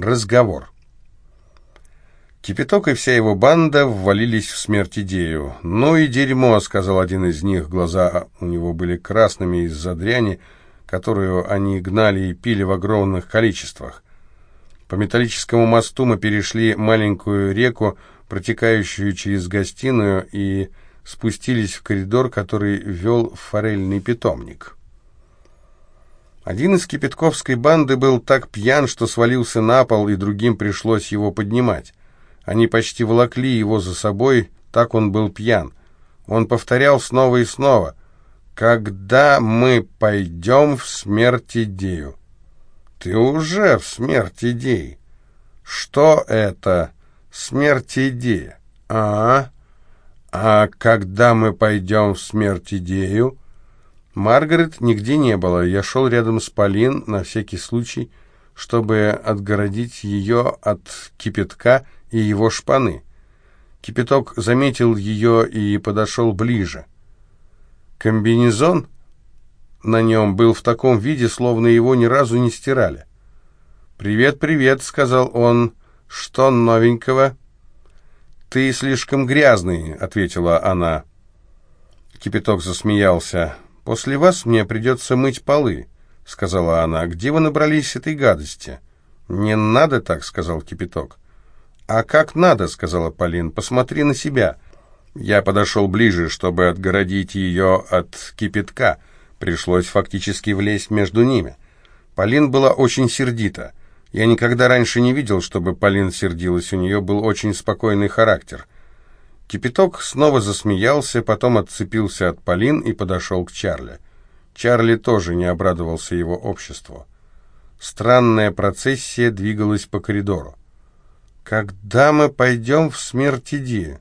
Разговор. Кипяток и вся его банда ввалились в смерть идею. «Ну и дерьмо», — сказал один из них, глаза у него были красными из-за дряни, которую они гнали и пили в огромных количествах. По металлическому мосту мы перешли маленькую реку, протекающую через гостиную, и спустились в коридор, который вел в форельный питомник. Один из кипятковской банды был так пьян, что свалился на пол, и другим пришлось его поднимать. Они почти волокли его за собой, так он был пьян. Он повторял снова и снова «Когда мы пойдем в смерть идею?» «Ты уже в смерть идей». «Что это смерть идея?» «А, а когда мы пойдем в смерть идею?» Маргарет нигде не было. Я шел рядом с Полин на всякий случай, чтобы отгородить ее от кипятка и его шпаны. Кипяток заметил ее и подошел ближе. Комбинезон на нем был в таком виде, словно его ни разу не стирали. «Привет, привет», — сказал он. «Что новенького?» «Ты слишком грязный», — ответила она. Кипяток засмеялся. «После вас мне придется мыть полы», — сказала она. «Где вы набрались этой гадости?» «Не надо так», — сказал Кипяток. «А как надо?» — сказала Полин. «Посмотри на себя». Я подошел ближе, чтобы отгородить ее от кипятка. Пришлось фактически влезть между ними. Полин была очень сердита. Я никогда раньше не видел, чтобы Полин сердилась. У нее был очень спокойный характер. Кипяток снова засмеялся, потом отцепился от Полин и подошел к Чарли. Чарли тоже не обрадовался его обществу. Странная процессия двигалась по коридору. «Когда мы пойдем в смерть иди?»